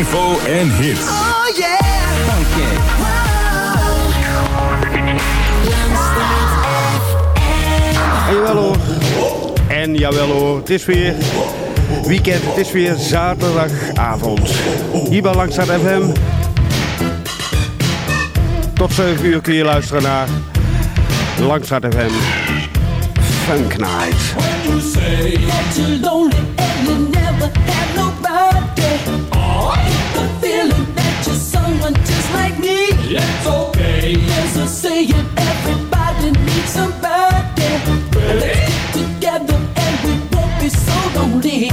info en hits. Oh yeah! En jawel hoor. En jawel hoor. Het is weer weekend. Het is weer zaterdagavond. Hier bij Langstraat FM. Tot 7 uur kun je luisteren naar Langstraat FM. Funk Night. me. It's okay. There's a saying everybody needs somebody. Let's get together and we won't be so lonely.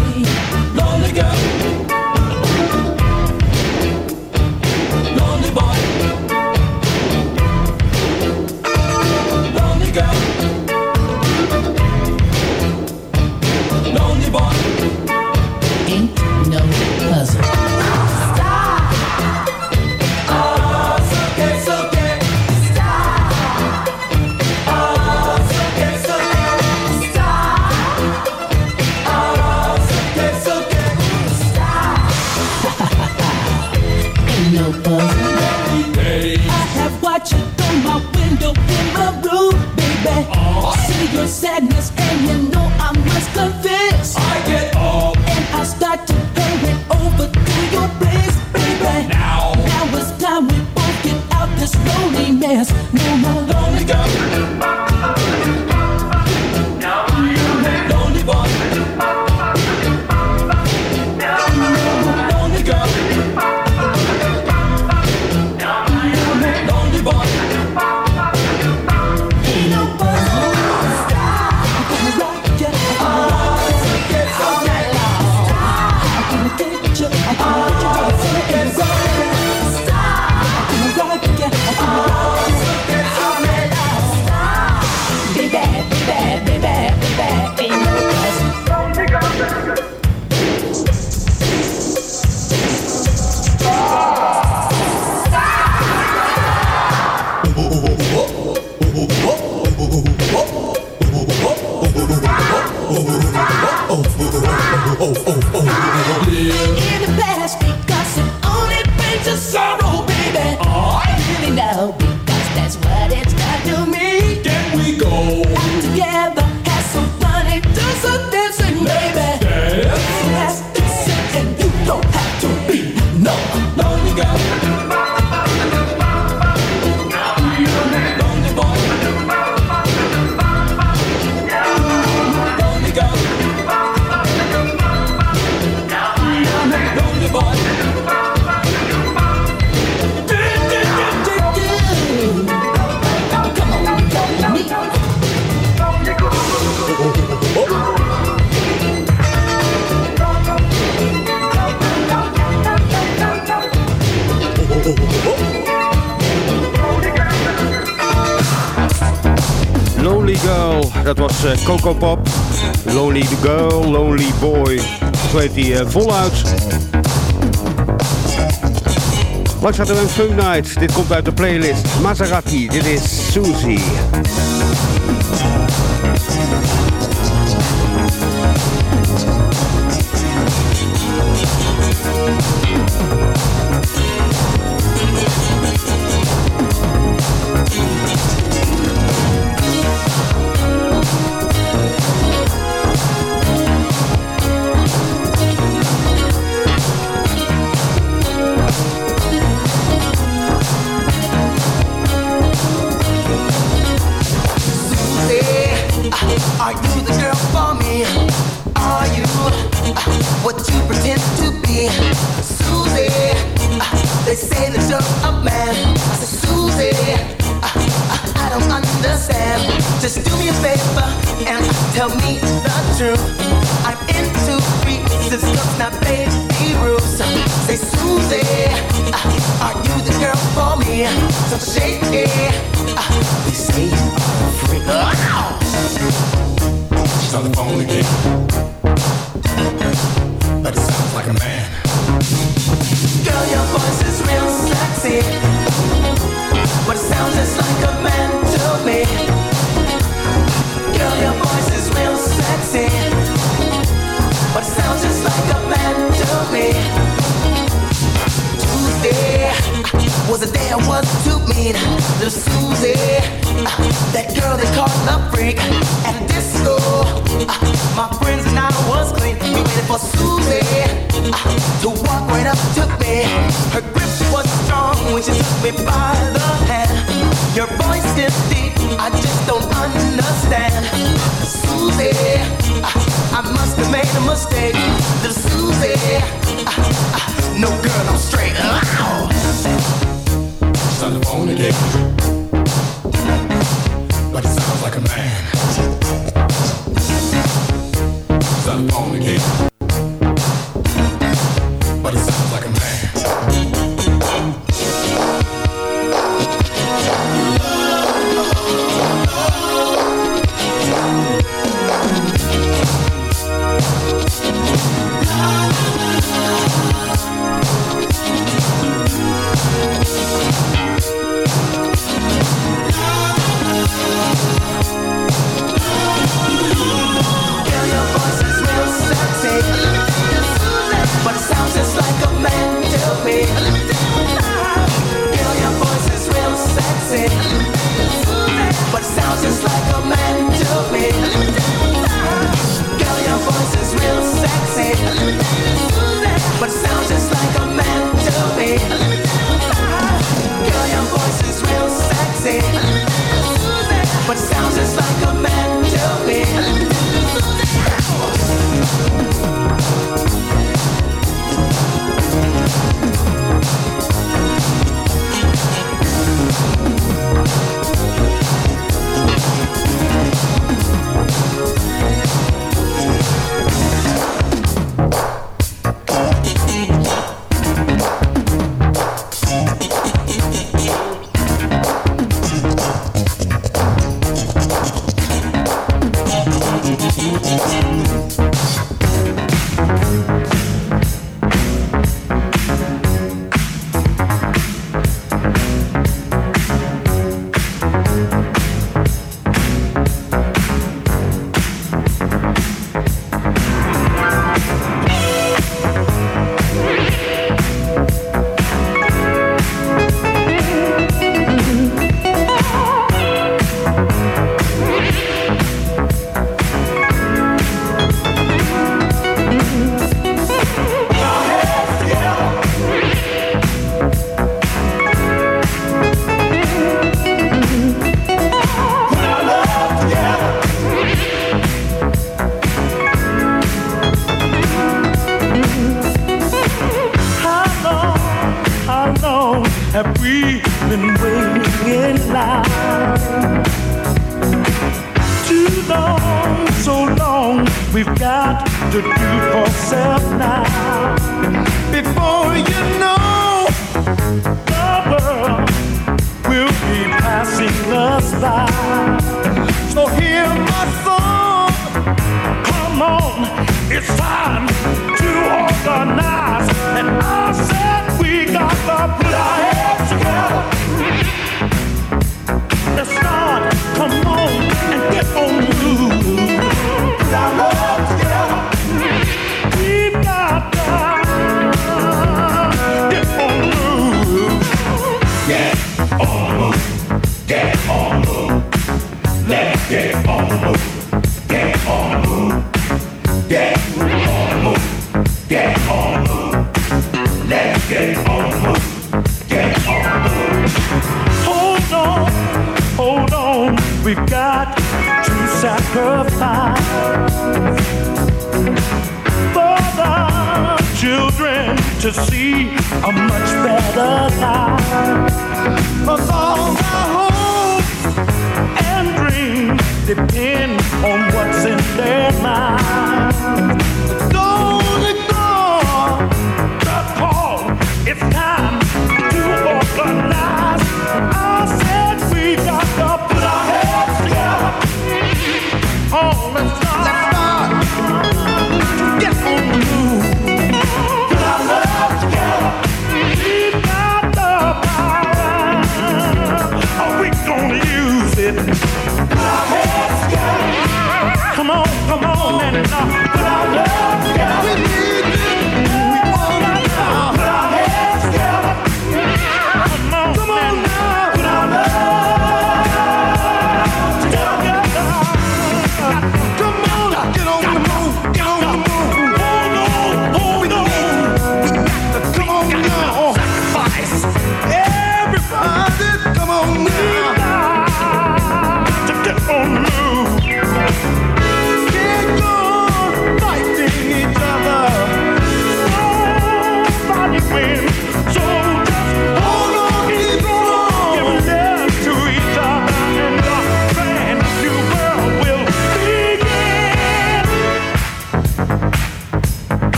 feel your sadness, and you know I must confess. I get old, and I start to dat was eh, Coco Pop. Lonely Girl, Lonely Boy. Zo heet hij eh, voluit. Langs hadden we Fun Night. Dit komt uit de playlist Maserati. Dit is Susie.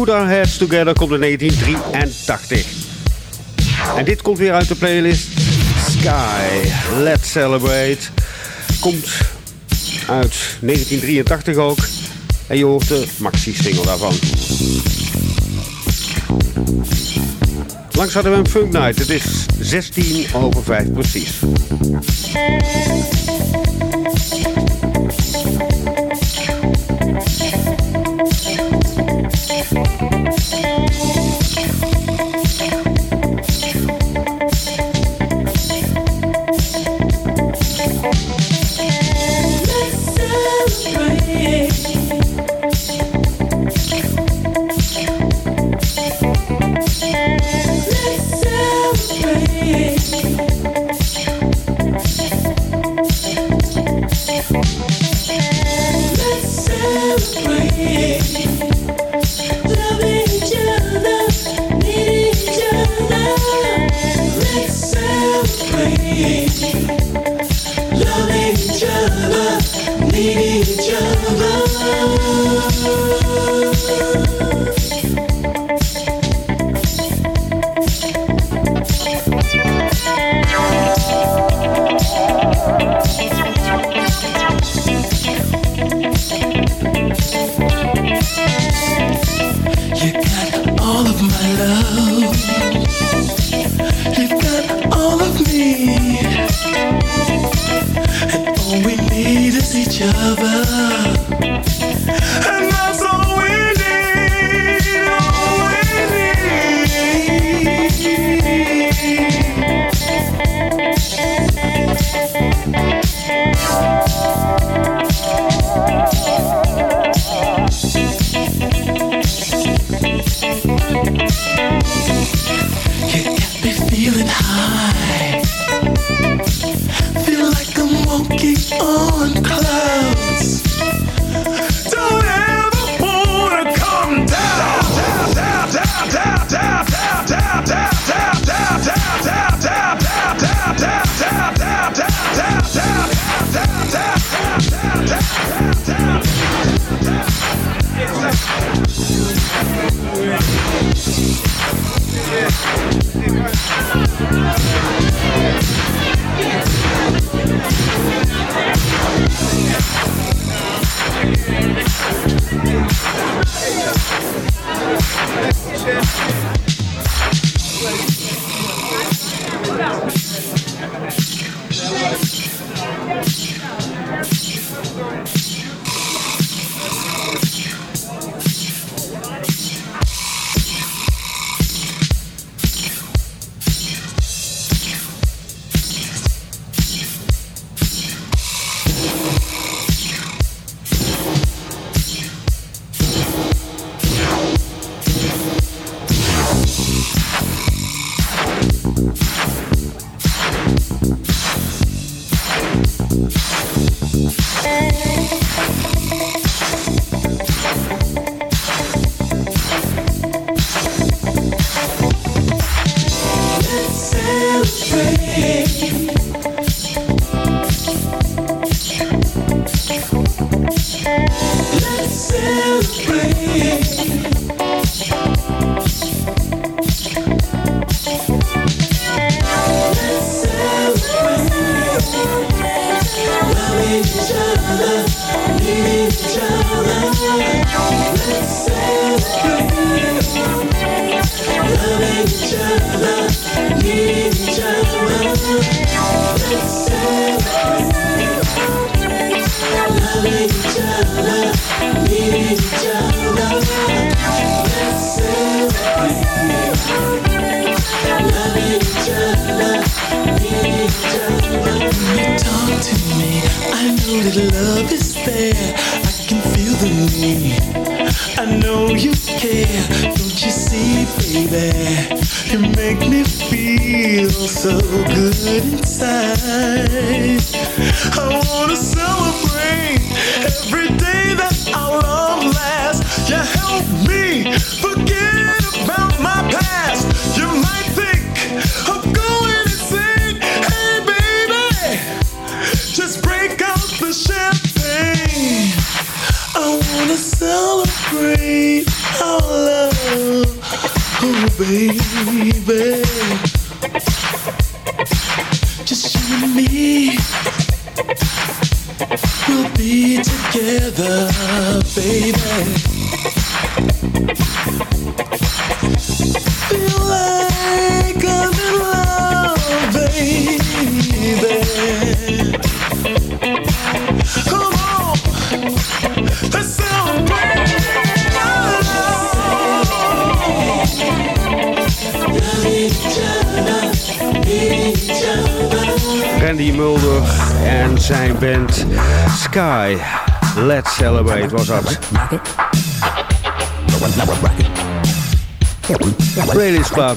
Put Our Heads Together komt in 1983. En dit komt weer uit de playlist Sky, Let's Celebrate. Komt uit 1983 ook. En je hoort de maxi-single daarvan. Langs hadden we een Funk Night. Het is 16 over 5 precies.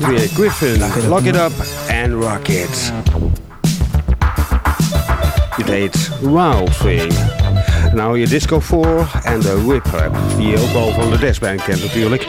Adrian Griffin. Lock it up and rock it. You deed Wild Thing. Now your Disco 4 and a Whip Rap, die je ook the van de Desband kent natuurlijk.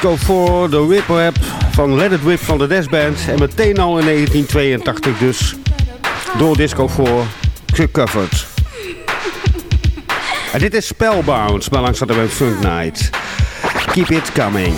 Disco 4, de Whip van Let It Whip van de Death Band. En meteen al in 1982 dus door Disco 4 gecoverd. En dit is Spellbound, maar langs hadden we Funk Night. Keep it coming.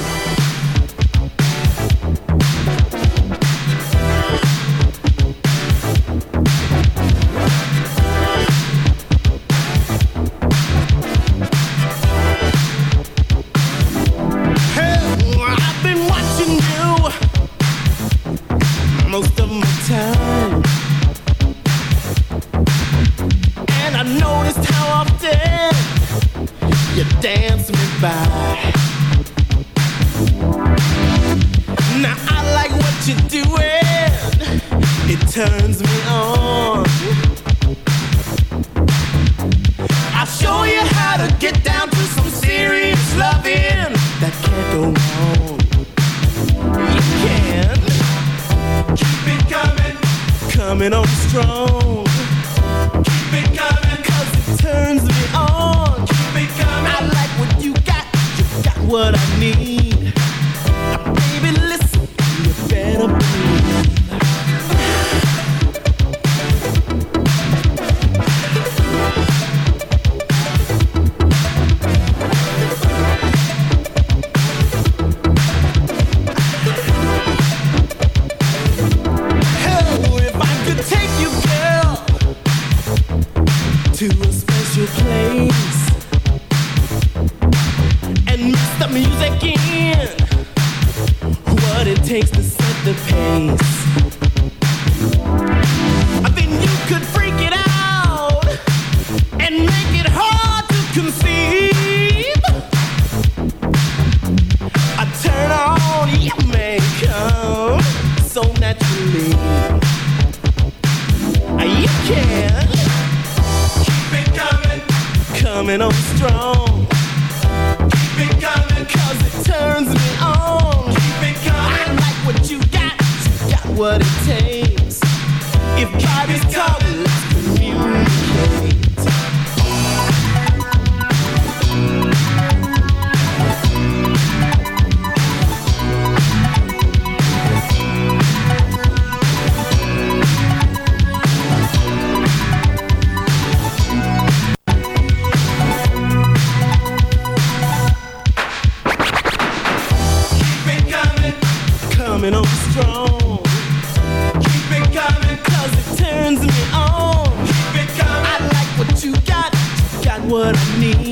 what I need.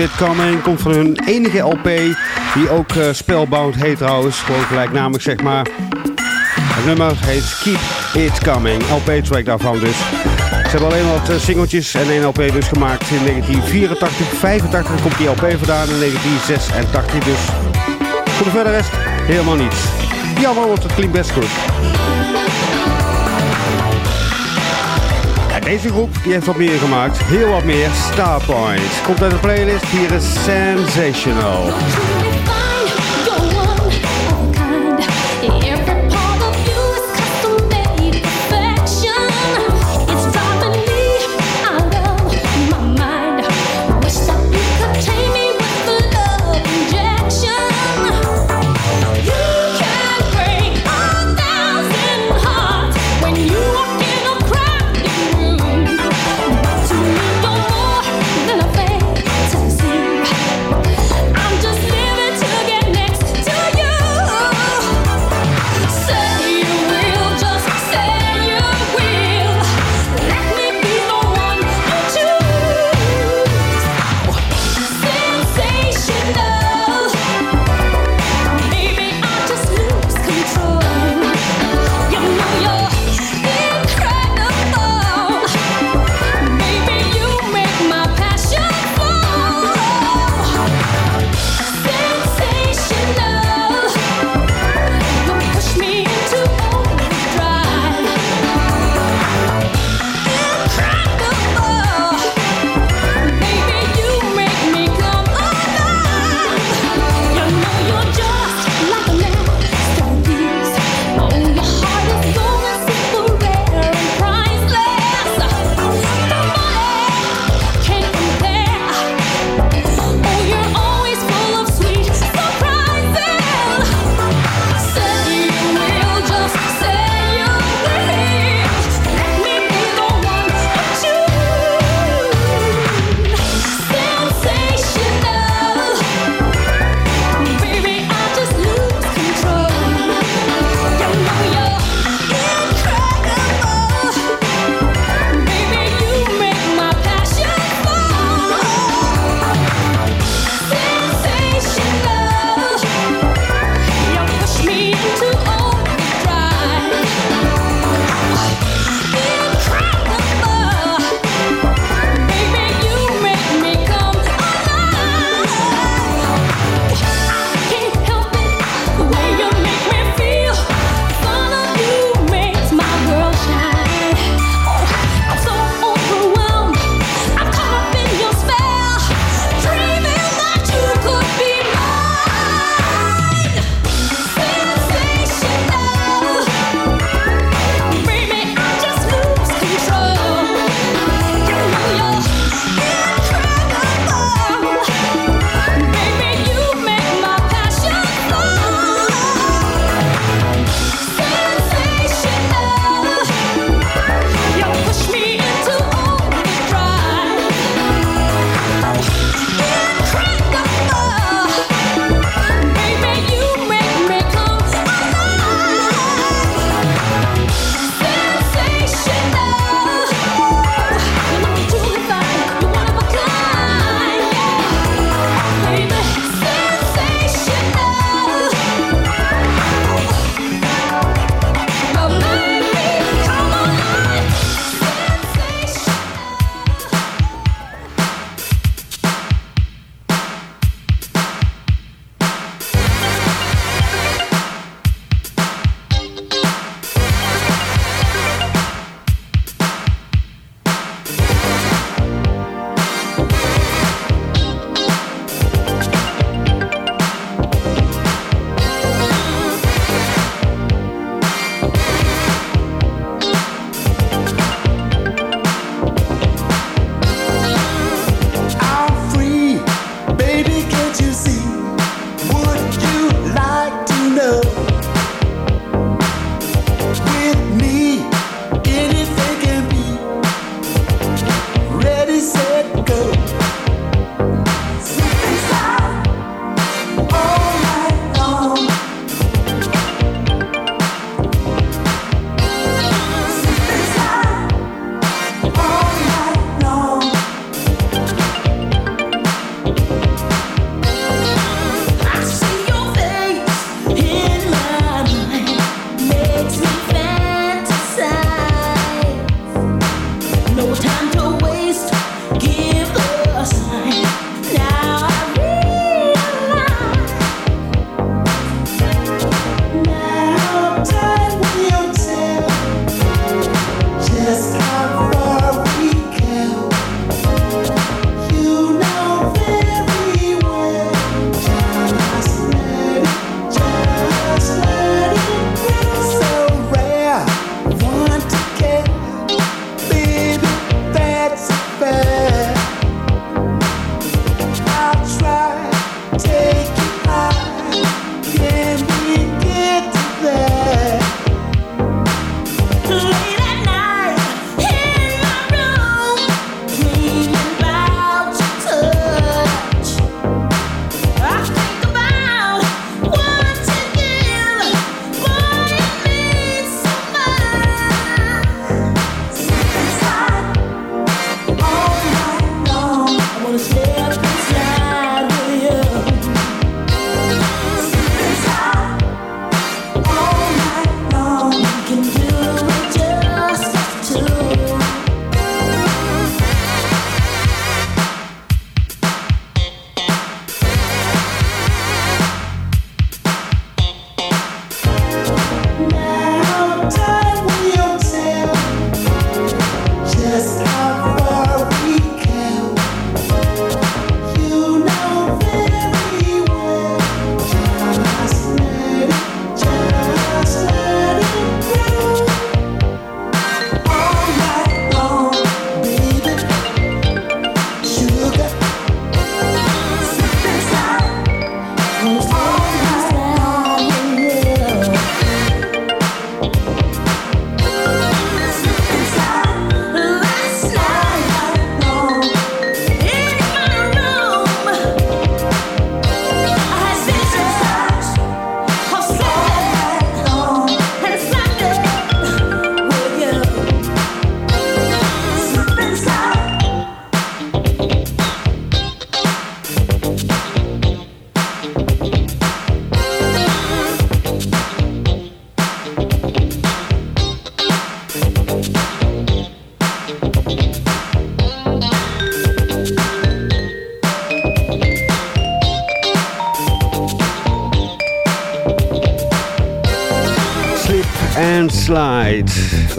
Dit Coming. Komt van hun enige LP, die ook uh, Spellbound heet trouwens. Gewoon gelijknamelijk zeg maar. Het nummer heet Keep It Coming. LP-track daarvan dus. Ze hebben alleen wat eh, singeltjes en een LP dus gemaakt in 1984. 85 komt die LP vandaan in 1986 dus. Voor de verder rest helemaal niets. Jammer, want het klinkt best goed. Deze groep die heeft wat meer gemaakt. Heel wat meer. Starpoint. Komt uit de playlist. Hier is Sensational.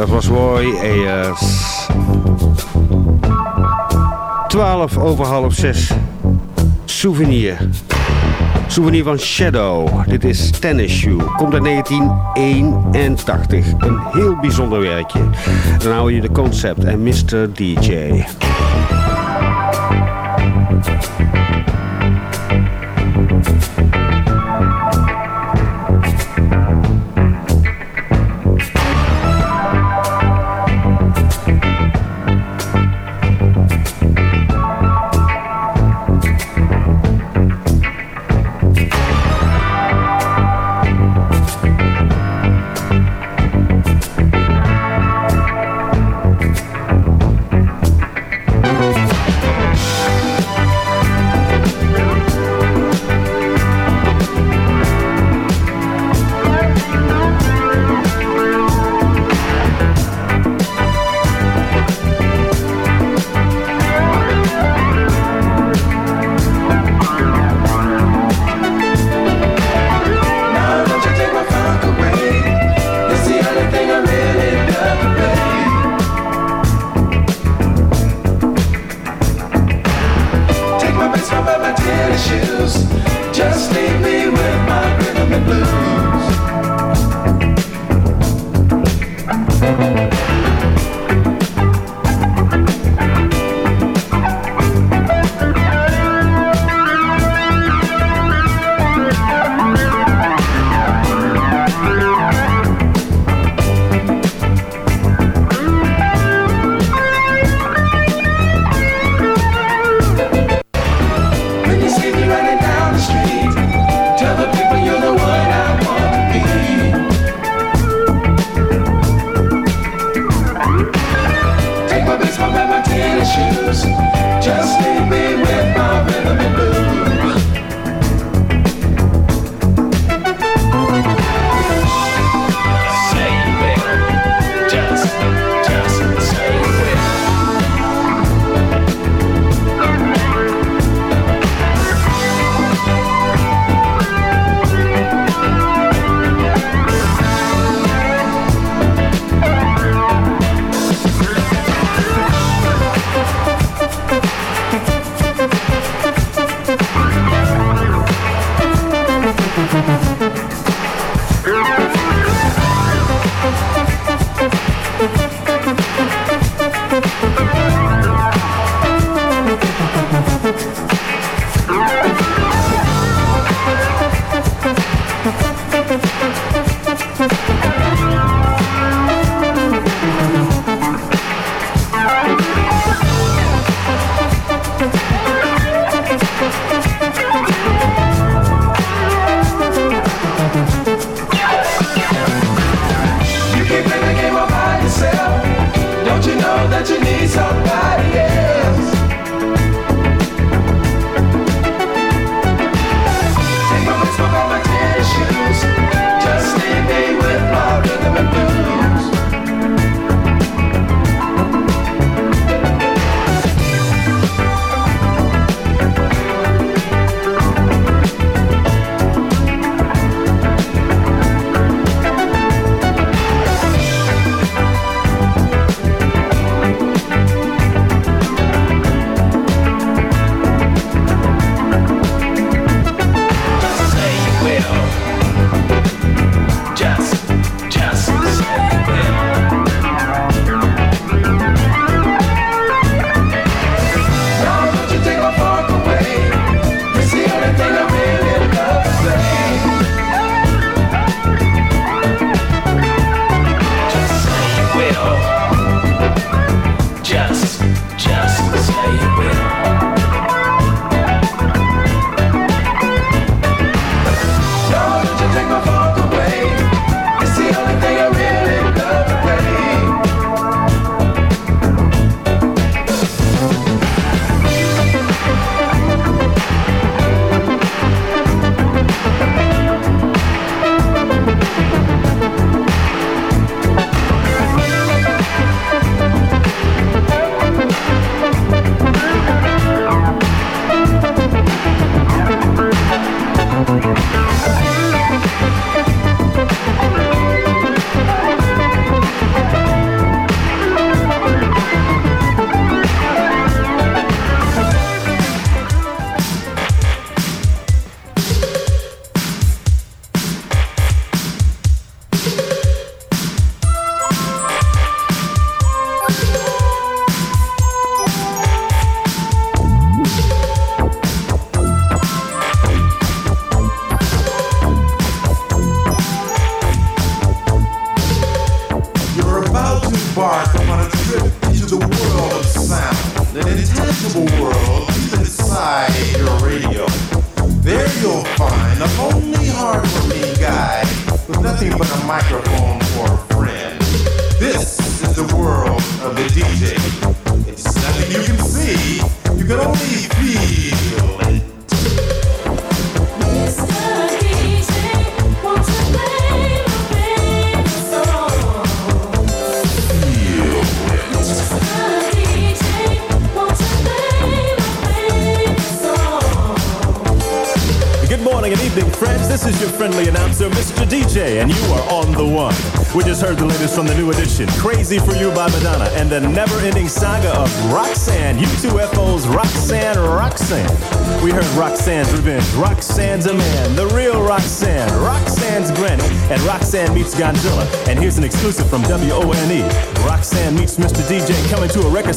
Dat was Roy Ayers. 12 over half 6. Souvenir. Souvenir van Shadow. Dit is Tennis Shoe. Komt uit 1981. Een heel bijzonder werkje. Dan hou je de concept en Mr. DJ.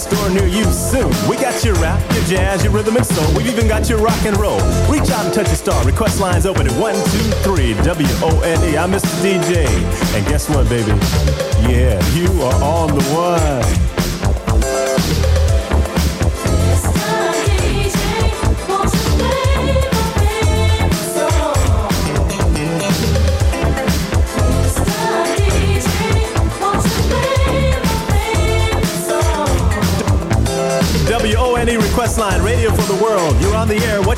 Store near you soon. We got your rap, your jazz, your rhythm and soul. We've even got your rock and roll. Reach out and touch a star. Request lines open at 123 WONE. I'm Mr. DJ. And guess what, baby? Yeah, you are on the one.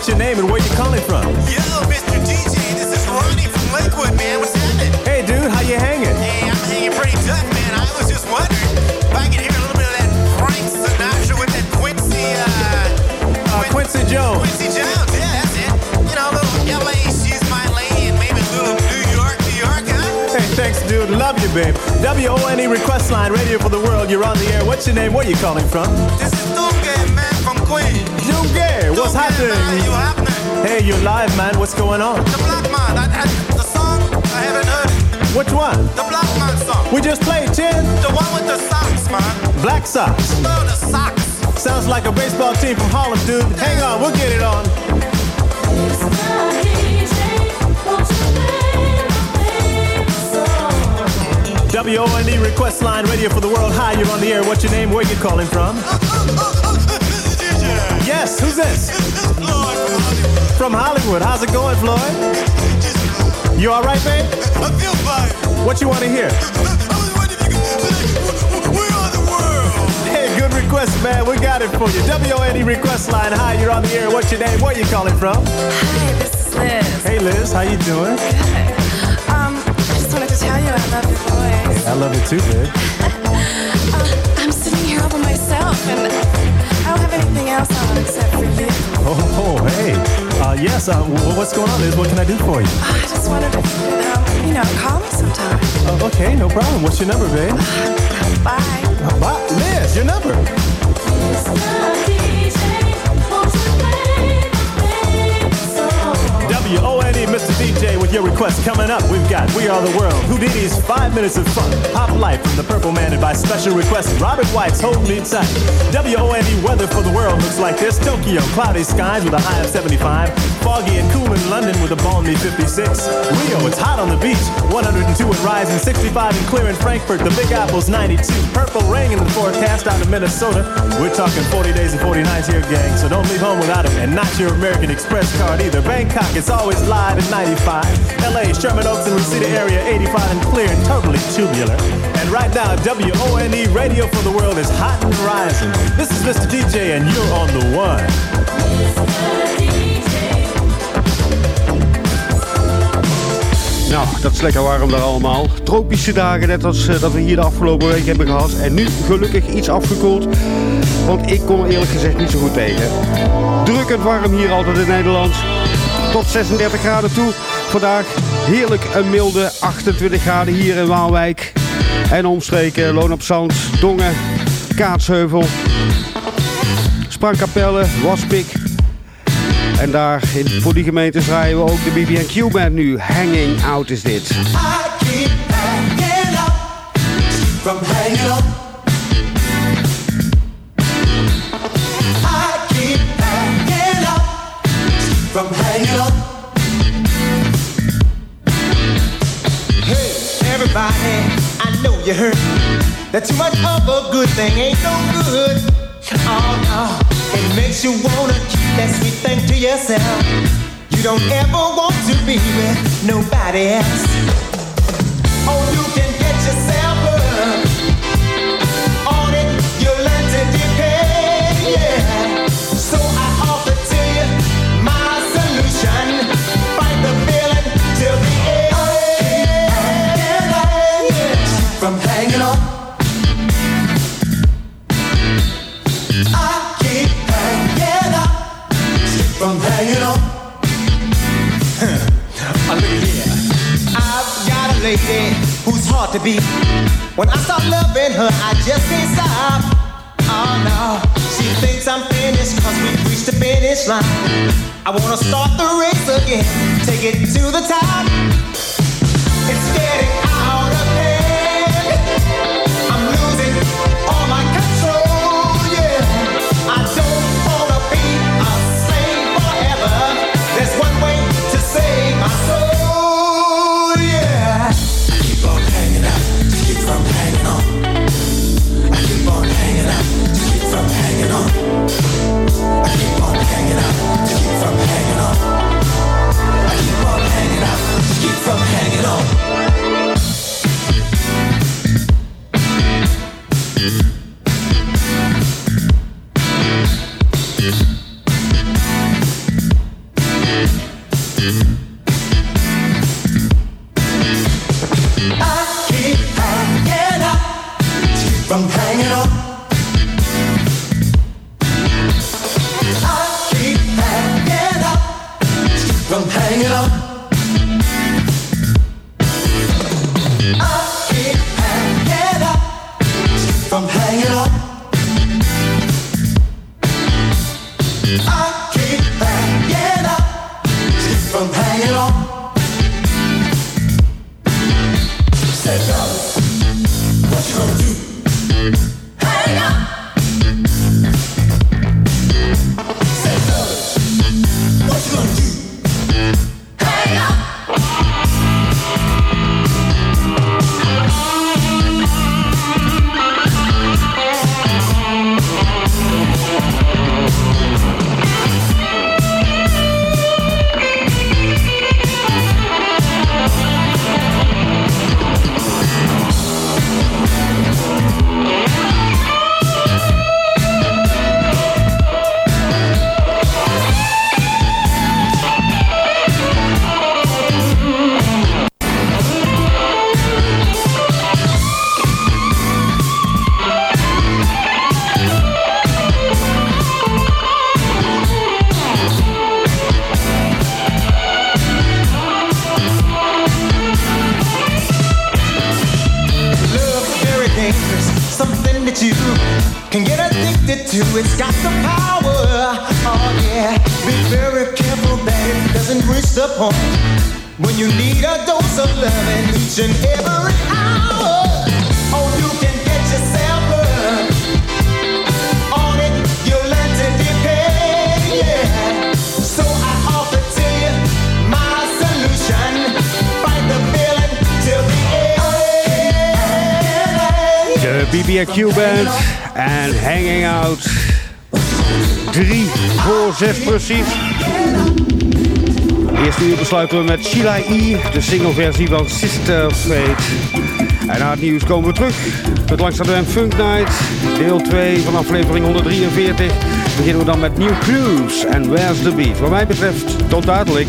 What's your name and where you calling from? Yo, Mr. DJ, this is Ronnie from Lakewood, man. What's happening? Hey, dude, how you hanging? Hey, I'm hanging pretty tough, man. I was just wondering if I could hear a little bit of that Frank Sinatra with that Quincy, uh... Uh, Quincy Jones. Quincy Jones, yeah, that's it. You know, a little LA, she's my lady, and maybe a little New York, New York, huh? Hey, thanks, dude. Love you, babe. WONE E request line, radio for the world. You're on the air. What's your name? Where you calling from? This is Duque, Queens. What's happening? man, you happening? Hey, you're live, man. What's going on? The Black Man, I, I, the song, I haven't heard it. Which one? The Black Man song. We just played, Chin. The one with the socks, man. Black Sox. Oh, the socks. Sounds like a baseball team from Harlem, dude. Hang on, we'll get it on. WONE E request line, radio for the world. Hi, you're on the air. What's your name? Where you calling from? Yes, who's this? From Hollywood. From Hollywood. How's it going, Floyd? You all right, babe? I feel fine. What you want to hear? We are the world. Hey, good request, man. We got it for you. WONE request line. Hi, you're on the air. What's your name? Where you calling from? Hi, this is Liz. Hey, Liz. How you doing? Good. Um, I just wanted to tell you I love your voice. I love it too, babe. Uh, I'm sitting here all by myself, and I don't have anything else on except for you. Oh, oh, hey. Uh, yes, uh, what's going on, Liz? What can I do for you? I just wanted to, um, you know, call me sometime. Uh, okay, no problem. What's your number, babe? Bye. Uh, bye. Liz, your number. Mr. DJ, with your request coming up. We've got We Are the World, Houdini's Five Minutes of Fun, Pop Life from the Purple Man, and by special request, Robert White's Hold Me Tight. WONE weather for the world looks like this Tokyo, cloudy skies with a high of 75, foggy and cool in London with a balmy 56. Rio, it's hot on the beach, 102 and rising, 65 and clear in Frankfurt, the Big Apple's 92. Purple rain in the forecast out of Minnesota. We're talking 40 days and 40 nights here, gang, so don't leave home without it, and not your American Express card either. Bangkok, it's always live at 95. LA, Sherman Oaks and Reseda area, 85 and clear and totally tubular. And right now, WONE Radio for the World is hot and rising. This is Mr. DJ, and you're on the one. Nou, dat is lekker warm daar allemaal. Tropische dagen, net als eh, dat we hier de afgelopen week hebben gehad. En nu gelukkig iets afgekoeld. Want ik kom er eerlijk gezegd niet zo goed tegen. Drukkend warm hier altijd in Nederland. Tot 36 graden toe. Vandaag heerlijk een milde 28 graden hier in Waalwijk. En omstreken, Loon op Zand, Dongen, Kaatsheuvel, Sprangkapelle, Waspik. En daar in, voor die gemeentes draaien we ook de BB&Q band nu. Hanging Out is dit. I keep hanging up from hanging up. I keep hanging up from hanging up. Hey, everybody, I know you heard that too much of a good thing ain't no good. Oh no, it makes you wanna keep that sweet thing to yourself. You don't ever want to be with nobody else. who's hard to beat. When I stop loving her, I just can't stop. Oh no, she thinks I'm finished, cause we reached the finish line. I wanna start the race again, take it to the top. It's getting duiken we met Sheila E., de singleversie van Sister Fate. En na het nieuws komen we terug met langzaam en Funk Night, deel 2 van aflevering 143. Beginnen we dan met New Clues en Where's the Beat. Wat mij betreft, tot dadelijk.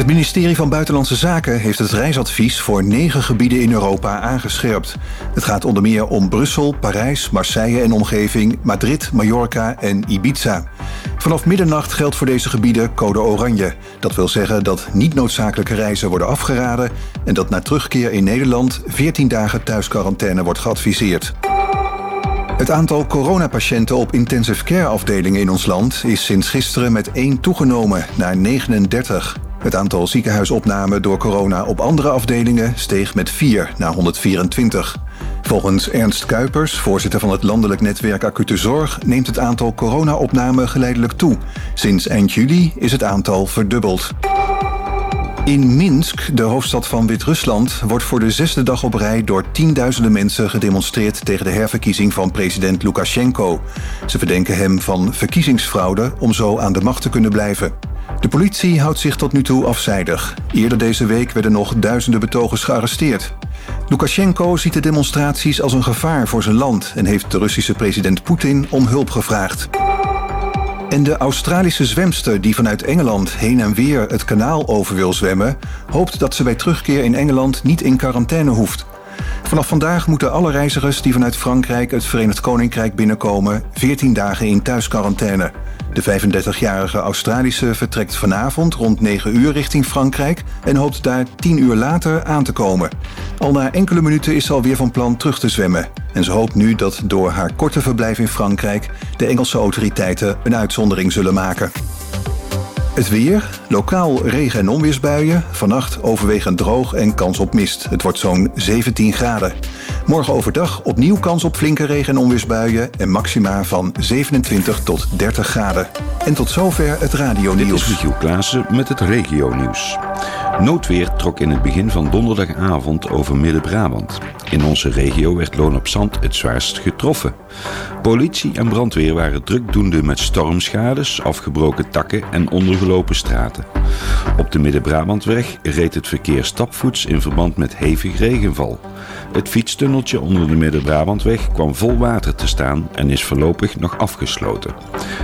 Het ministerie van Buitenlandse Zaken heeft het reisadvies voor negen gebieden in Europa aangescherpt. Het gaat onder meer om Brussel, Parijs, Marseille en omgeving, Madrid, Mallorca en Ibiza. Vanaf middernacht geldt voor deze gebieden code oranje. Dat wil zeggen dat niet noodzakelijke reizen worden afgeraden en dat na terugkeer in Nederland 14 dagen thuisquarantaine wordt geadviseerd. Het aantal coronapatiënten op intensive care afdelingen in ons land is sinds gisteren met 1 toegenomen naar 39. Het aantal ziekenhuisopnamen door corona op andere afdelingen steeg met 4 naar 124. Volgens Ernst Kuipers, voorzitter van het landelijk netwerk Acute Zorg, neemt het aantal corona-opnamen geleidelijk toe. Sinds eind juli is het aantal verdubbeld. In Minsk, de hoofdstad van Wit-Rusland, wordt voor de zesde dag op rij door tienduizenden mensen gedemonstreerd tegen de herverkiezing van president Lukashenko. Ze verdenken hem van verkiezingsfraude om zo aan de macht te kunnen blijven. De politie houdt zich tot nu toe afzijdig. Eerder deze week werden nog duizenden betogers gearresteerd. Lukashenko ziet de demonstraties als een gevaar voor zijn land en heeft de Russische president Poetin om hulp gevraagd. En de Australische zwemster die vanuit Engeland heen en weer het kanaal over wil zwemmen, hoopt dat ze bij terugkeer in Engeland niet in quarantaine hoeft. Vanaf vandaag moeten alle reizigers die vanuit Frankrijk het Verenigd Koninkrijk binnenkomen 14 dagen in thuisquarantaine. De 35-jarige Australische vertrekt vanavond rond 9 uur richting Frankrijk en hoopt daar 10 uur later aan te komen. Al na enkele minuten is ze alweer van plan terug te zwemmen. En ze hoopt nu dat door haar korte verblijf in Frankrijk de Engelse autoriteiten een uitzondering zullen maken. Het weer, lokaal regen- en onweersbuien. Vannacht overwegend droog en kans op mist. Het wordt zo'n 17 graden. Morgen overdag opnieuw kans op flinke regen- en onweersbuien... en maxima van 27 tot 30 graden. En tot zover het radio Dit nieuws. is Michiel Klaassen met het regio-nieuws. Noodweer trok in het begin van donderdagavond over Midden-Brabant. In onze regio werd Loon op Zand het zwaarst getroffen. Politie en brandweer waren drukdoende met stormschades, afgebroken takken en ondergelopen straten. Op de Midden-Brabantweg reed het verkeer stapvoets in verband met hevig regenval. Het fietstunneltje onder de Midden-Brabantweg kwam vol water te staan en is voorlopig nog afgesloten.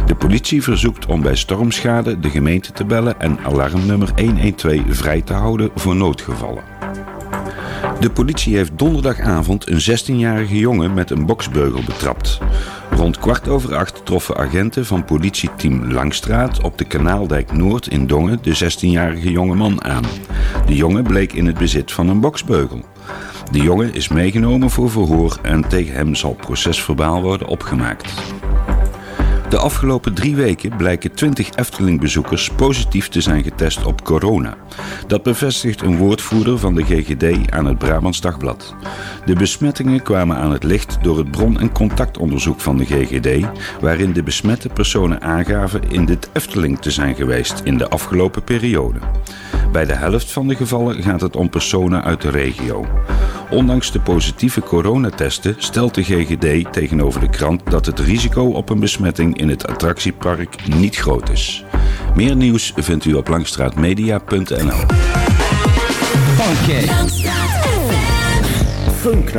De politie verzoekt om bij stormschade de gemeente te bellen en alarmnummer 112 vrij te houden voor noodgevallen. De politie heeft donderdagavond een 16-jarige jongen met een boksbeugel betrapt. Rond kwart over acht troffen agenten van politieteam Langstraat op de Kanaaldijk Noord in Dongen de 16-jarige jongeman aan. De jongen bleek in het bezit van een boksbeugel. De jongen is meegenomen voor verhoor en tegen hem zal procesverbaal worden opgemaakt. De afgelopen drie weken blijken 20 Efteling-bezoekers positief te zijn getest op corona. Dat bevestigt een woordvoerder van de GGD aan het Brabants Dagblad. De besmettingen kwamen aan het licht door het bron- en contactonderzoek van de GGD, waarin de besmette personen aangaven in de Efteling te zijn geweest in de afgelopen periode. Bij de helft van de gevallen gaat het om personen uit de regio. Ondanks de positieve coronatesten stelt de GGD tegenover de krant dat het risico op een besmetting in het attractiepark niet groot is. Meer nieuws vindt u op langstraatmedia.nl. Funk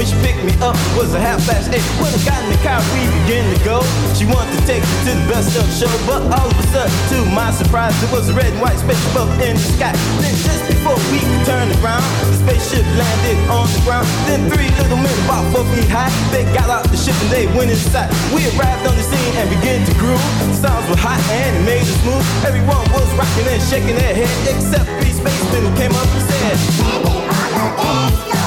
When she picked me up, it was a half past eight. When I got in the car, we began to go. She wanted to take me to the best of show, but all of a sudden, to my surprise, it was a red and white spaceship up in the sky. Then just before we could turn around, the spaceship landed on the ground. Then three little men about four feet high, they got out the ship and they went inside. We arrived on the scene and began to groove. The sounds were hot and it made us move. Everyone was rocking and shaking their head, except three spacemen who came up and said. Where's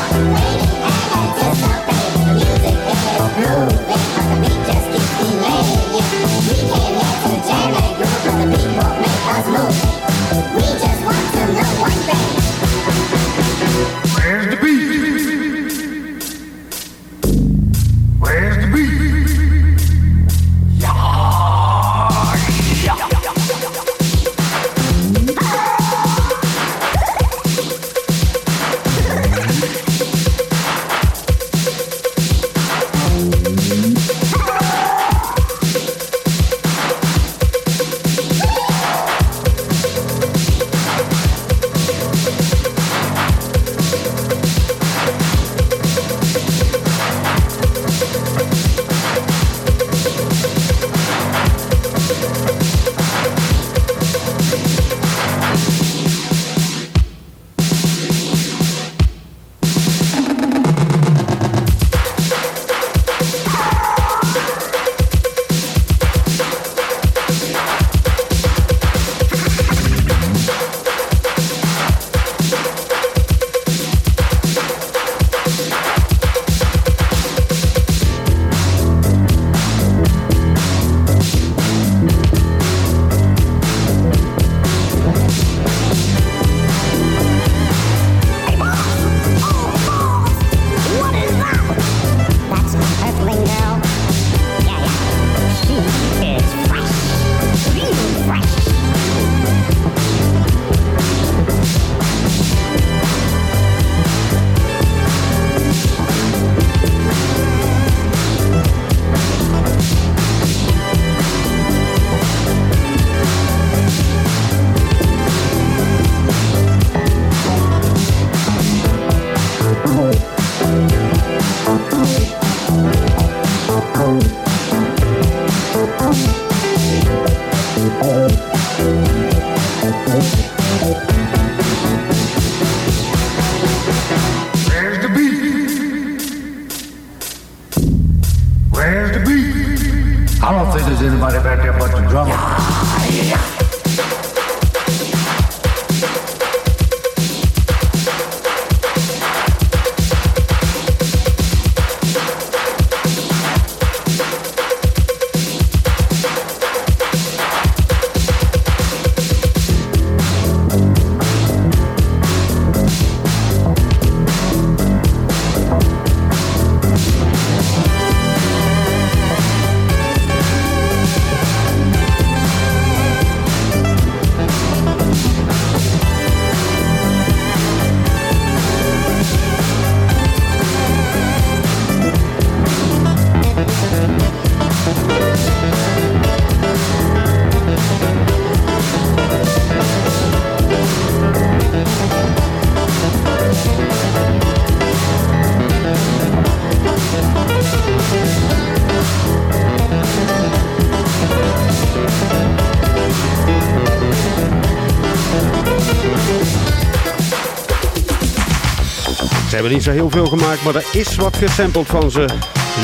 hebben niet zo heel veel gemaakt, maar er is wat gesampled van ze.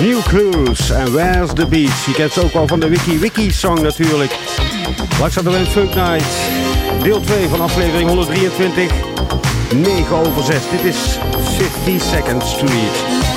New Clues en Where's the Beat. Je kent ze ook al van de Wiki Wiki song natuurlijk. We een Funk Night. Deel 2 van aflevering 123. 9 over 6. Dit is 50 Second Street. Come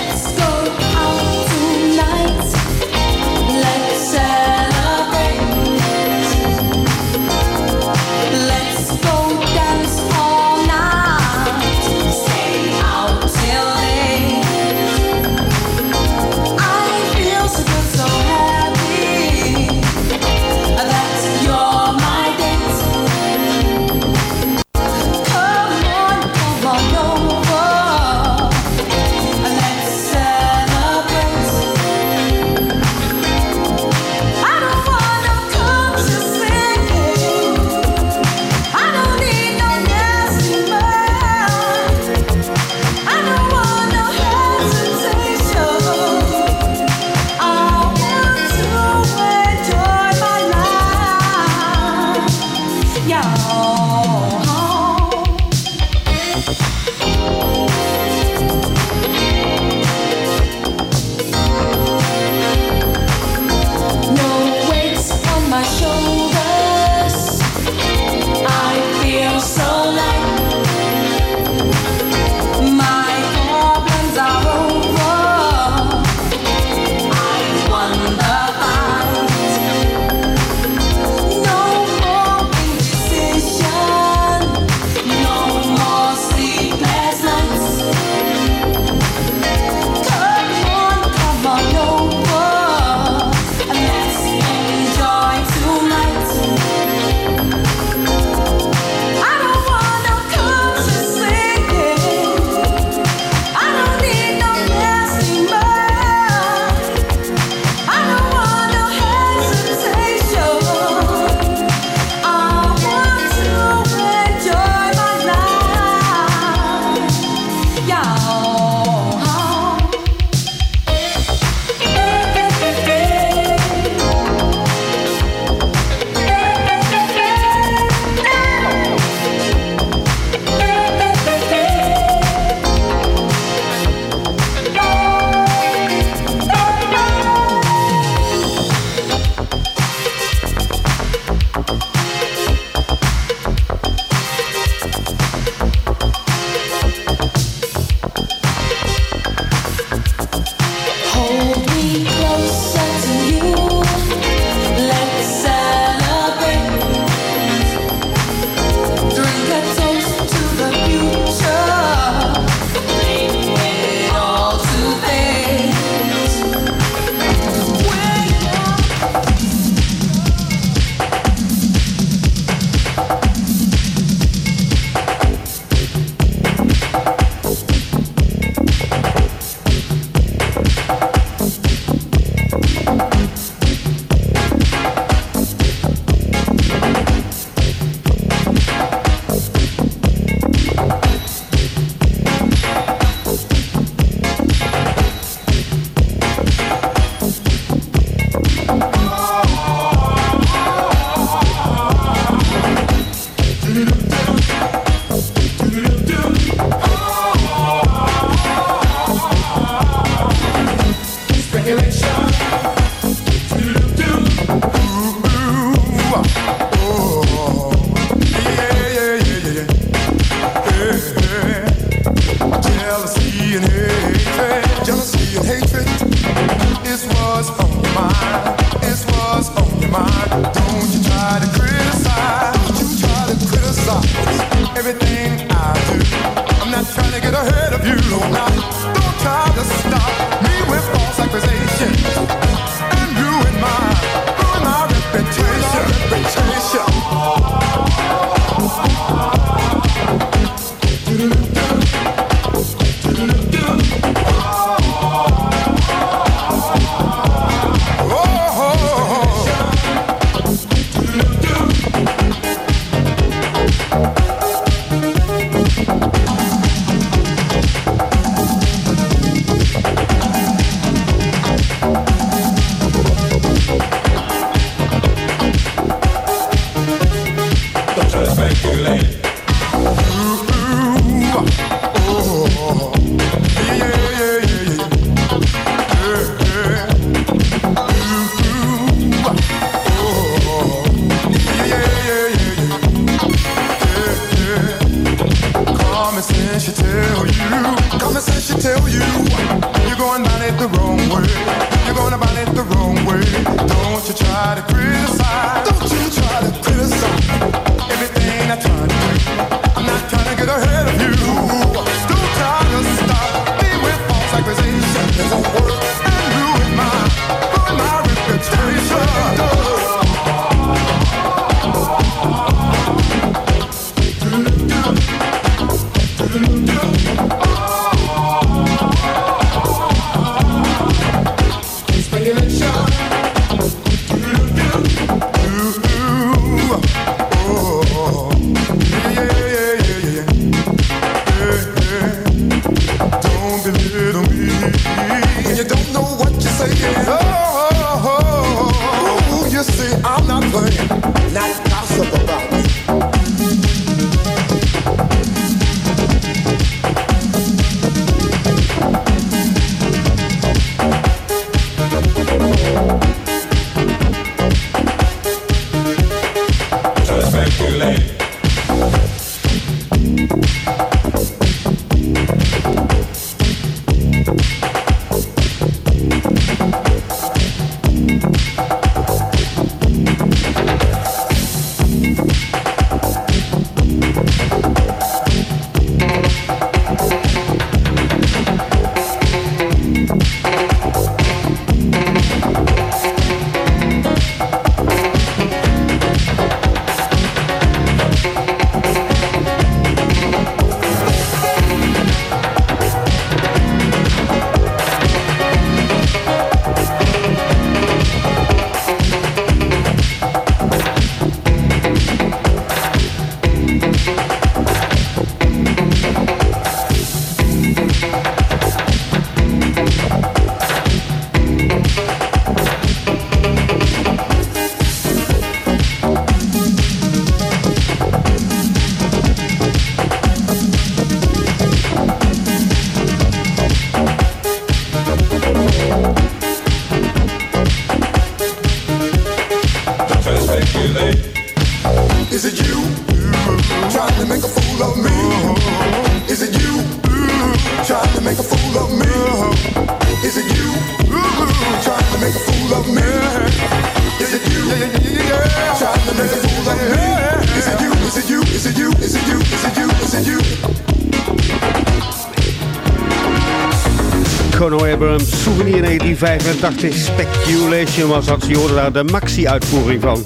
1985, Speculation was dat. Je hoorde daar de maxi-uitvoering van.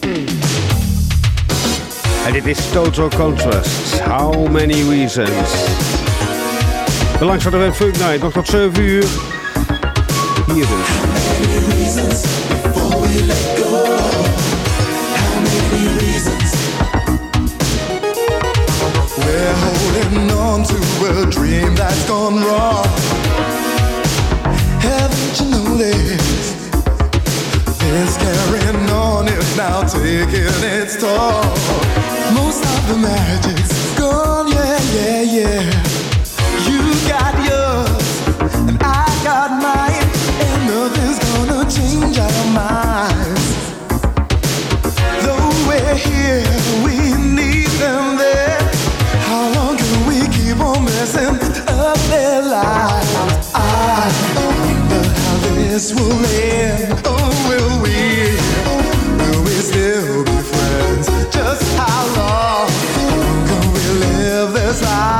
En dit is Total Contrast, How Many Reasons. Belangs van de Funk Night, nog tot 7 uur. Hier dus. We're holding on to a dream that's gone wrong. This carrying on is now taking its toll. Most of the magic's gone, yeah, yeah, yeah. You got yours, and I got mine, and nothing's gonna change our minds. Though we're here, we need them there. How long can we keep on messing up their lives? I wonder how this will end. Just how long can we live this life?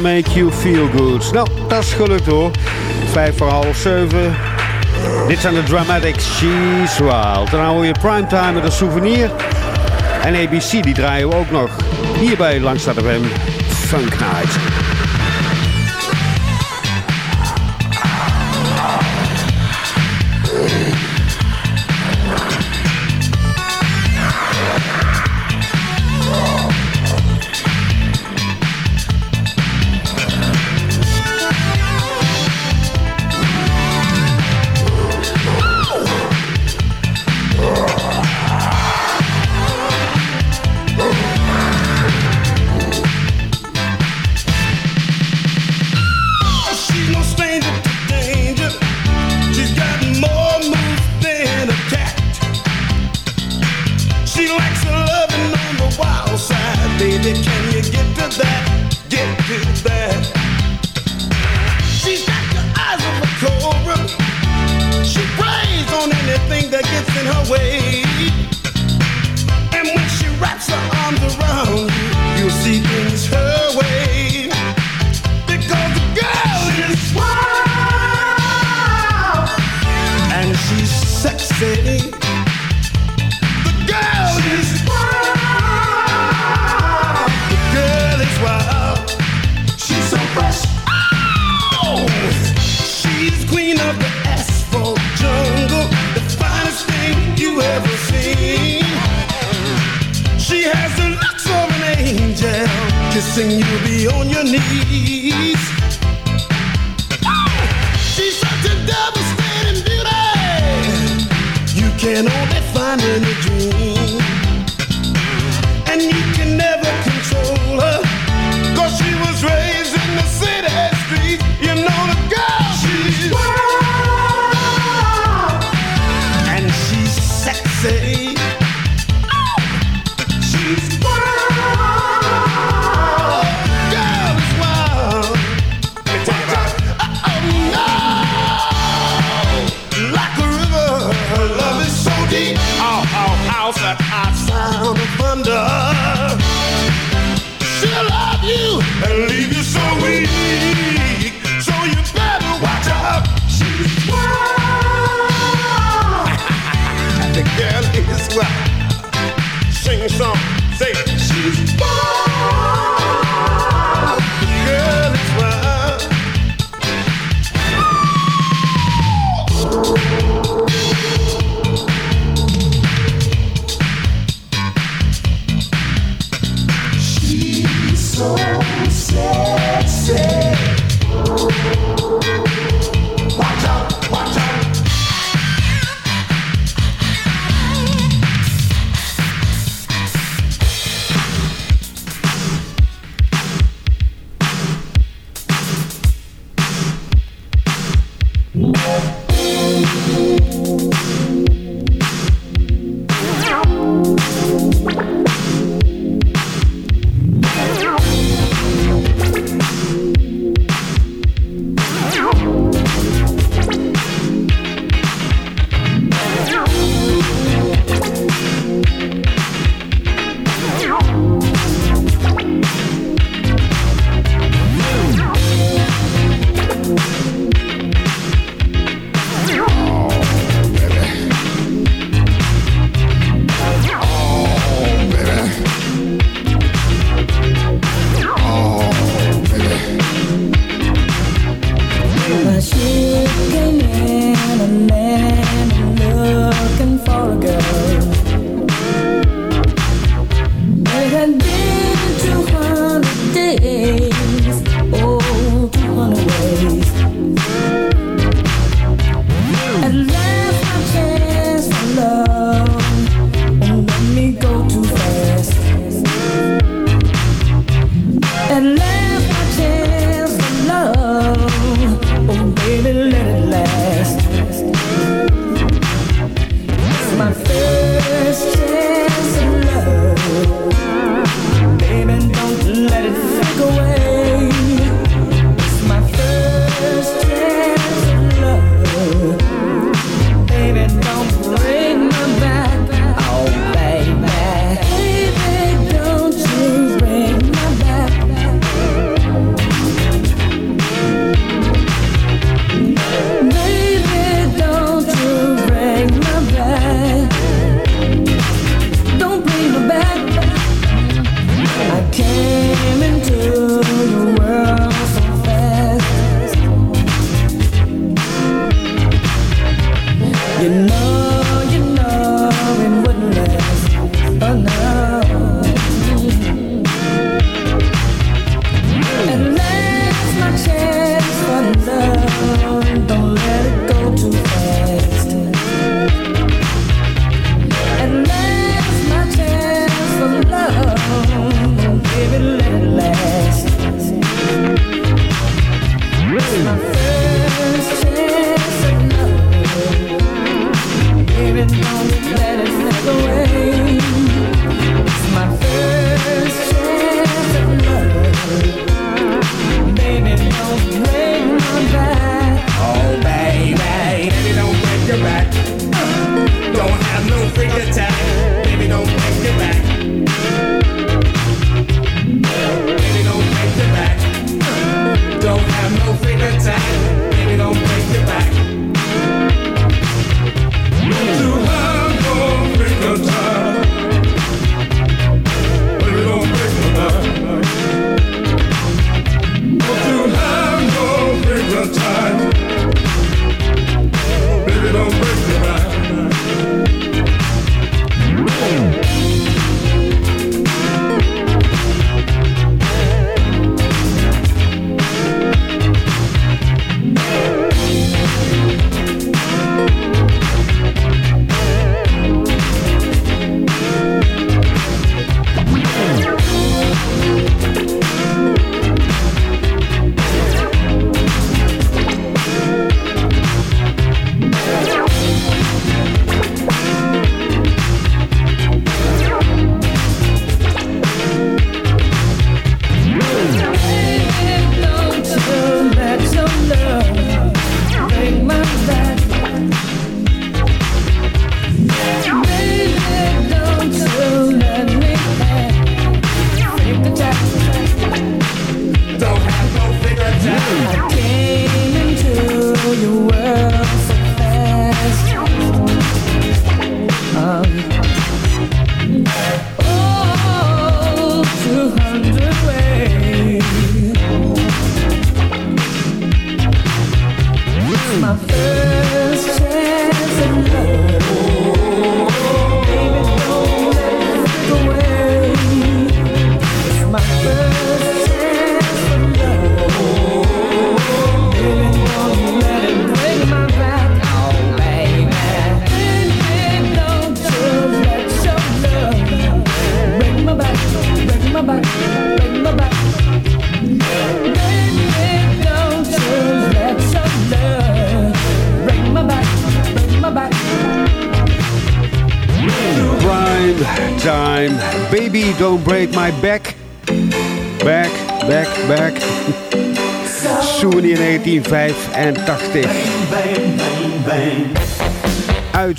Make You Feel Good. Nou, dat is gelukt hoor. Vijf voor half zeven. Dit zijn de Dramatics, She's Wild. Dan hoor je primetime met een souvenir. En ABC, die draaien we ook nog. Hierbij langs dat FM Funk Night.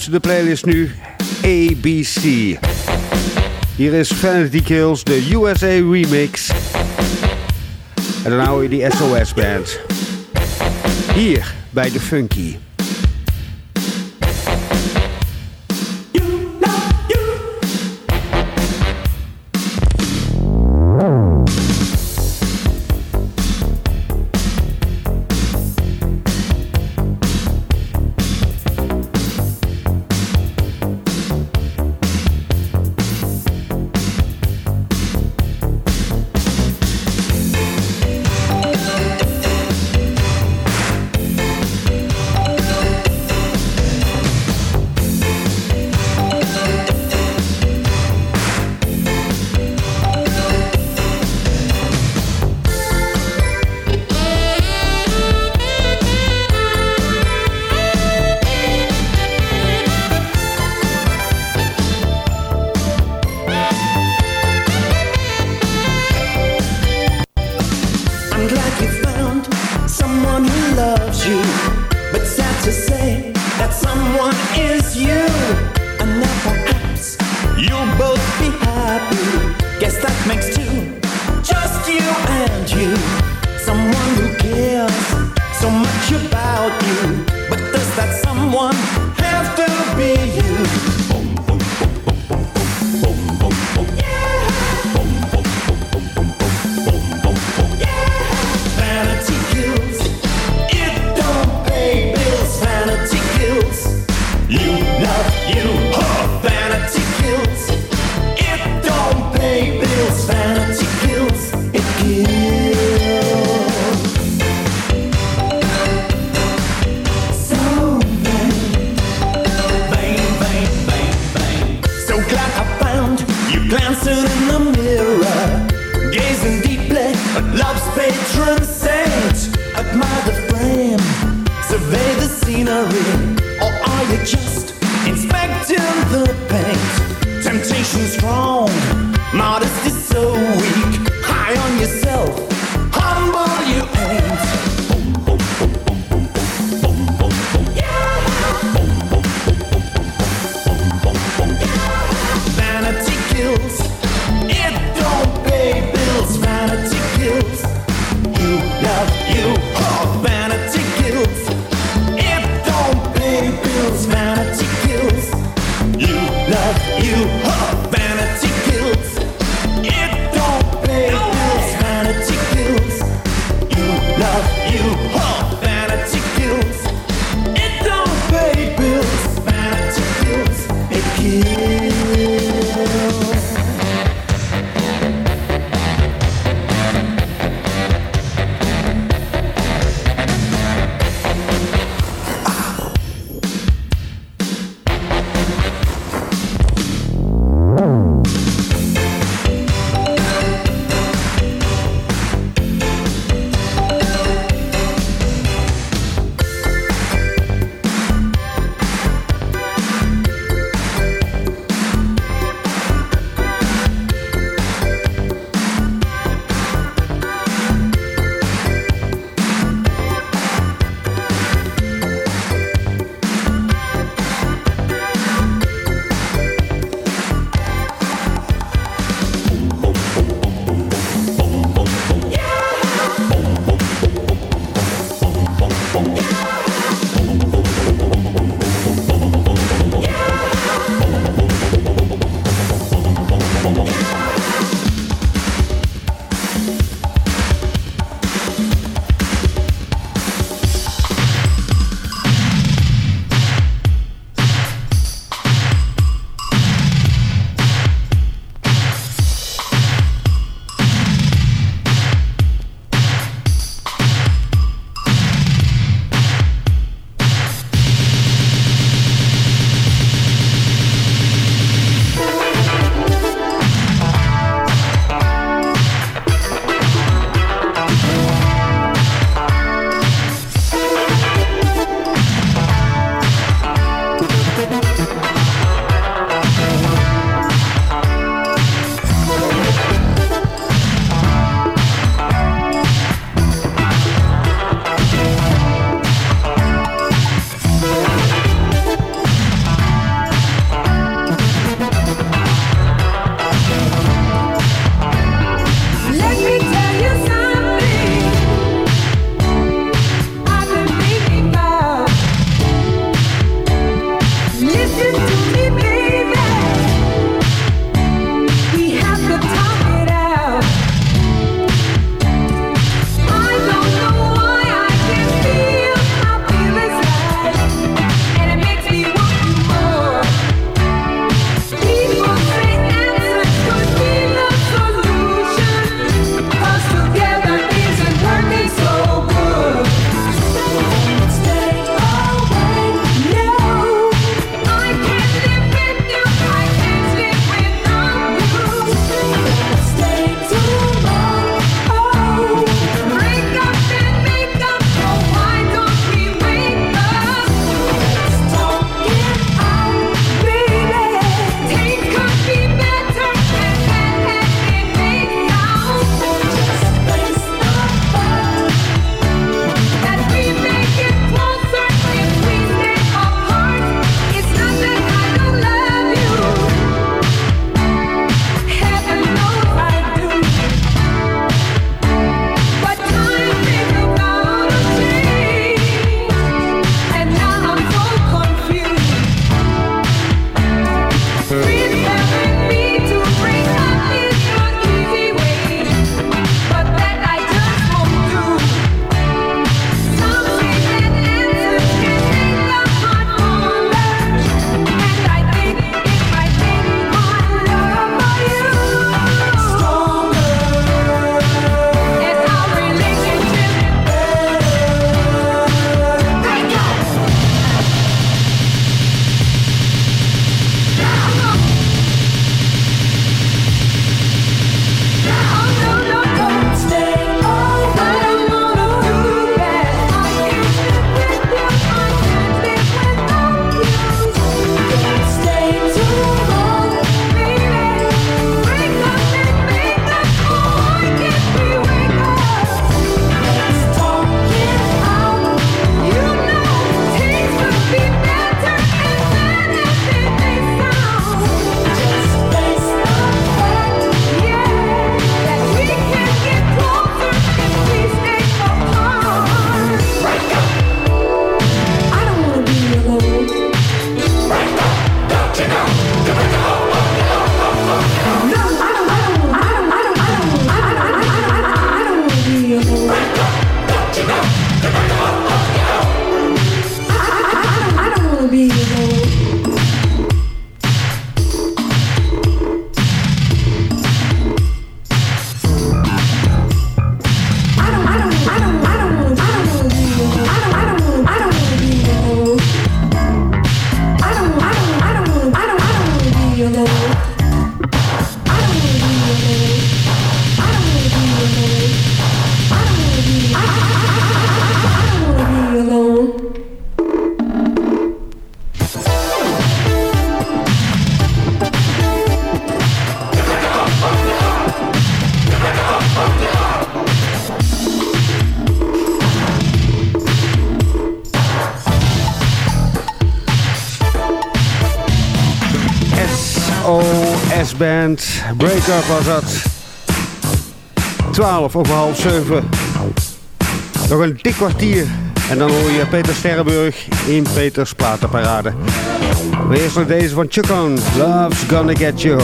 de playlist nu ABC. Hier is Vanity Kills, de USA remix. En dan hou je die SOS-band. Hier bij de Funky. S-Band. Break-up was dat. 12 over half 7. Nog een dik kwartier. En dan hoor je Peter Sterrenburg in Peters Platenparade. We eerst nog deze van Chukon. Love's Gonna Get You.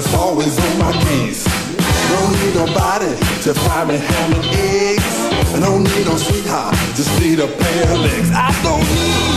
that's always on my knees. Don't need nobody to find me ham and eggs. I don't need no sweetheart, just need a pair of legs. I don't need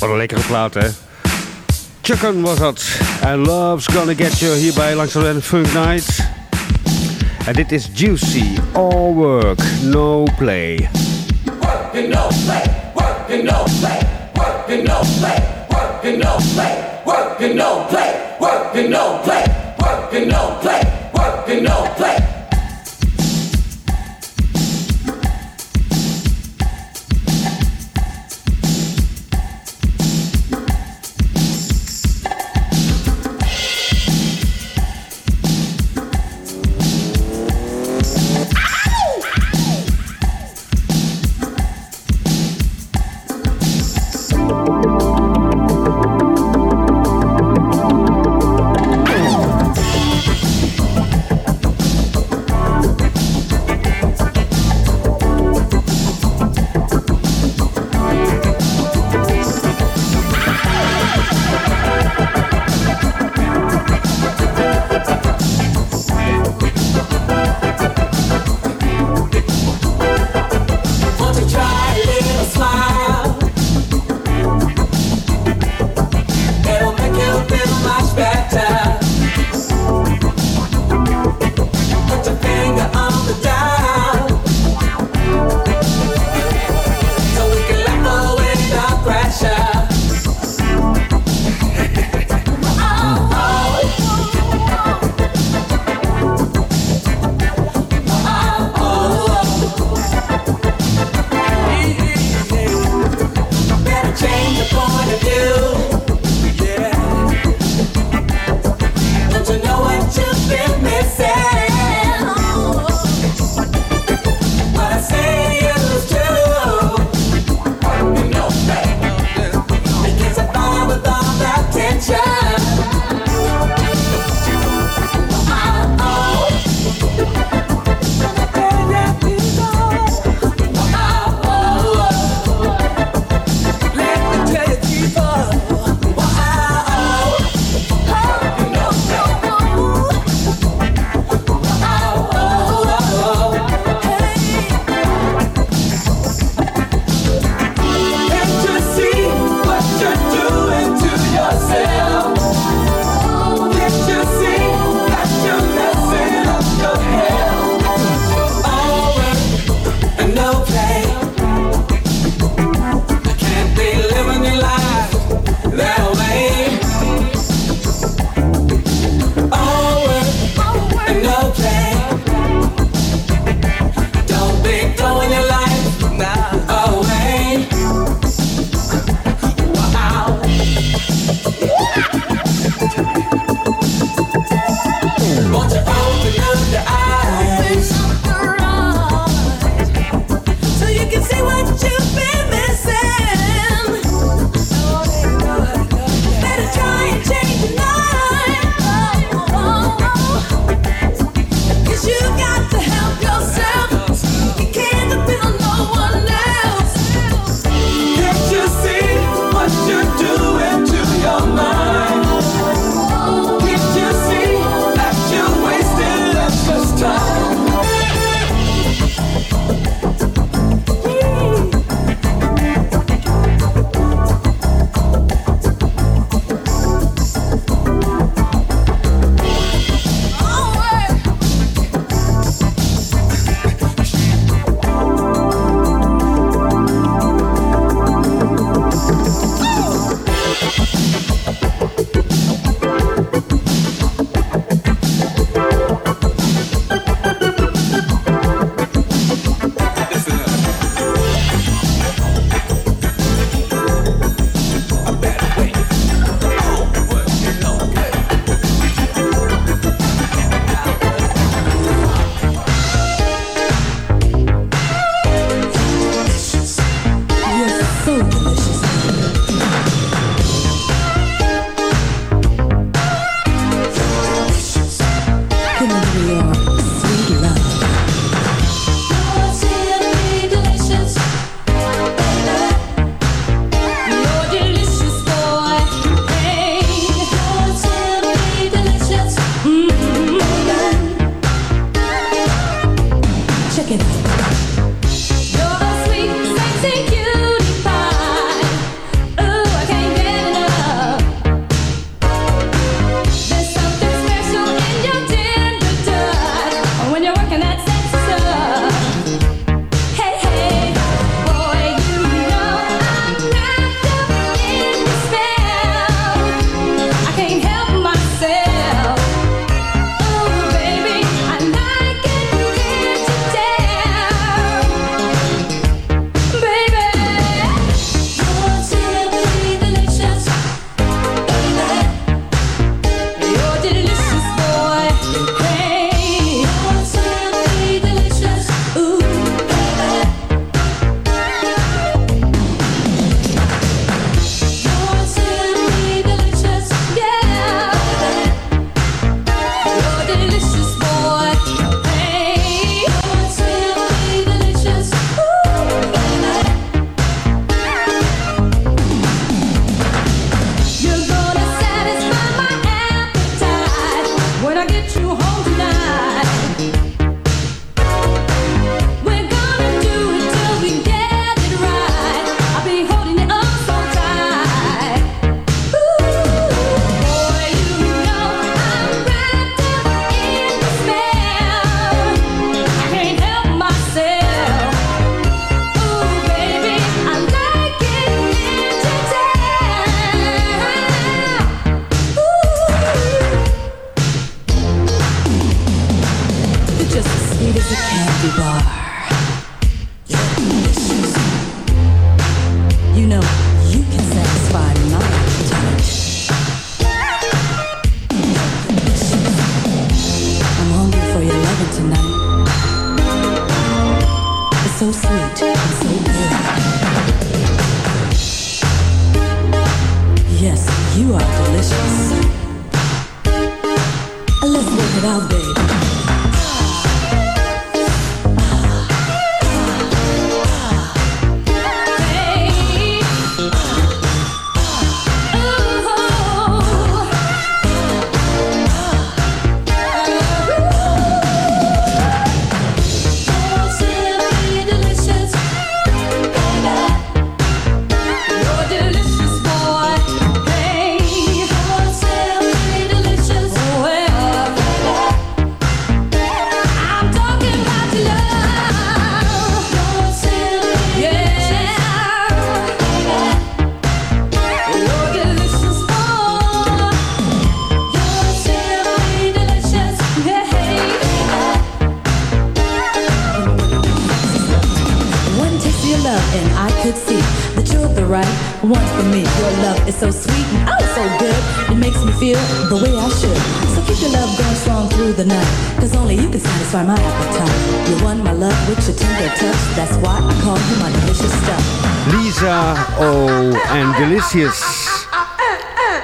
wat een lekkere plaat, hè? Chicken was dat. And Love's Gonna Get You hierbij langs de Funk Night. And dit is Juicy, all work, no play. Work and no play, work no play, work no play, work no play, work no play, work no play, work no play, work no play.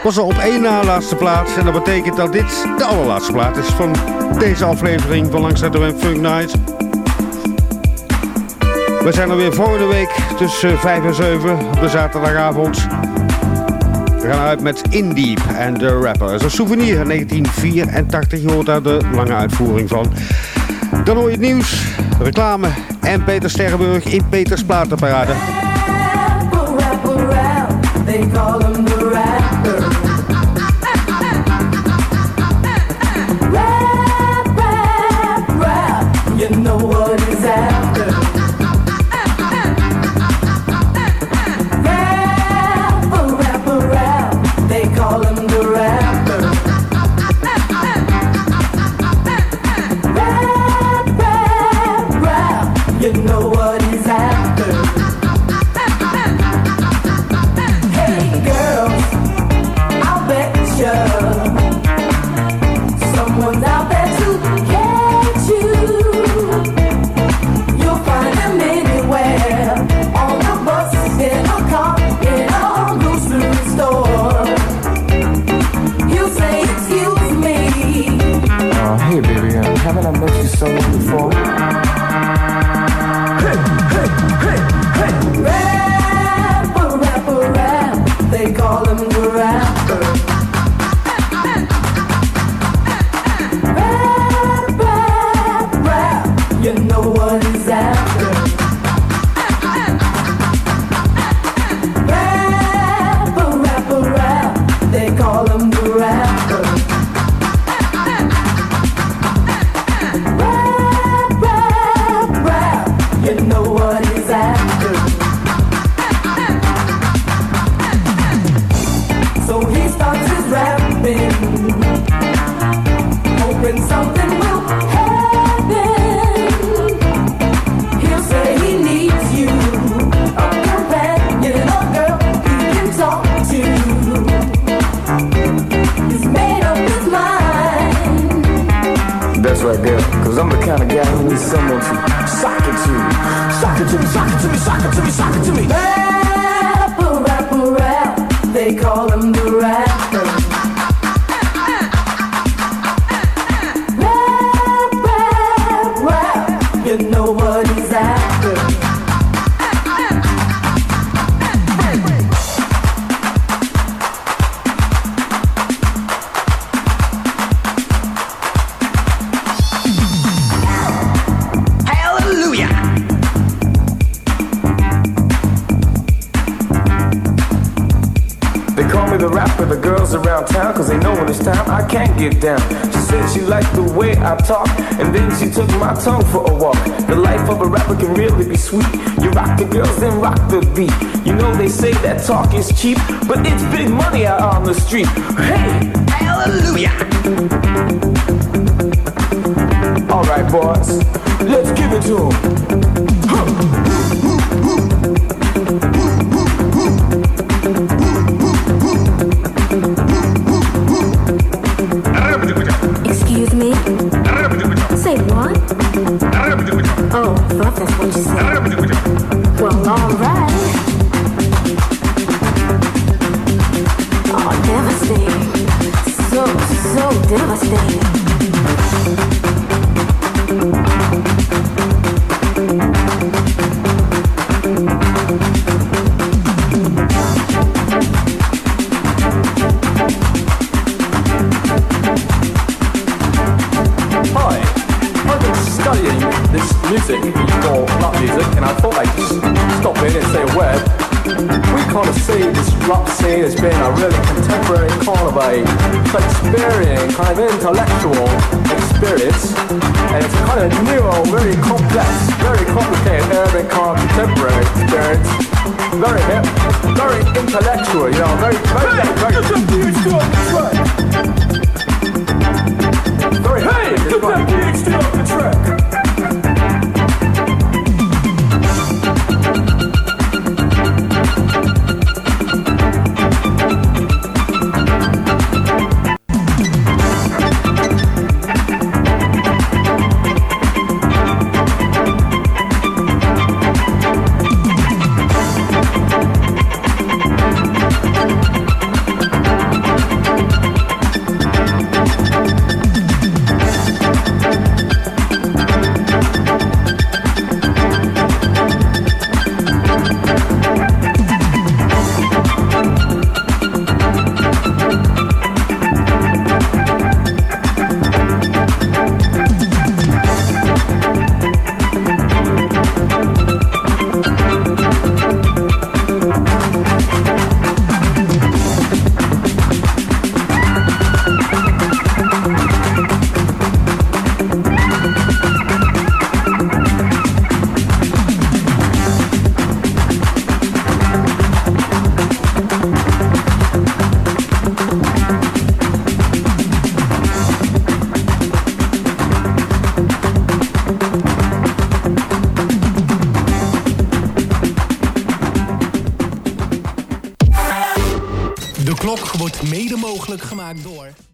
Was al op één na laatste plaats. En dat betekent dat dit de allerlaatste plaat is van deze aflevering van Langs de Funk Night. We zijn er weer volgende week tussen 5 en 7 op de zaterdagavond. We gaan uit met Indeep en de Rapper. Dat is een souvenir uit 1984. Je hoort daar de lange uitvoering van. Dan hoor je het nieuws, reclame en Peter Sterrenburg in Peters Platenparade. They call him the sock it to. Sock it to me, sock it to me, sock it to me, sock it to me. Rapper, town, cause they know when it's time I can't get down. She said she liked the way I talk, and then she took my tongue for a walk. The life of a rapper can really be sweet. You rock the girls, then rock the beat. You know they say that talk is cheap, but it's big money out on the street. Hey, hallelujah! Alright, boys, let's give it to them. 내가 봤을 때는